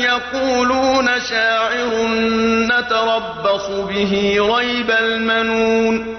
يقولون شاعر نتربص به ريب المنون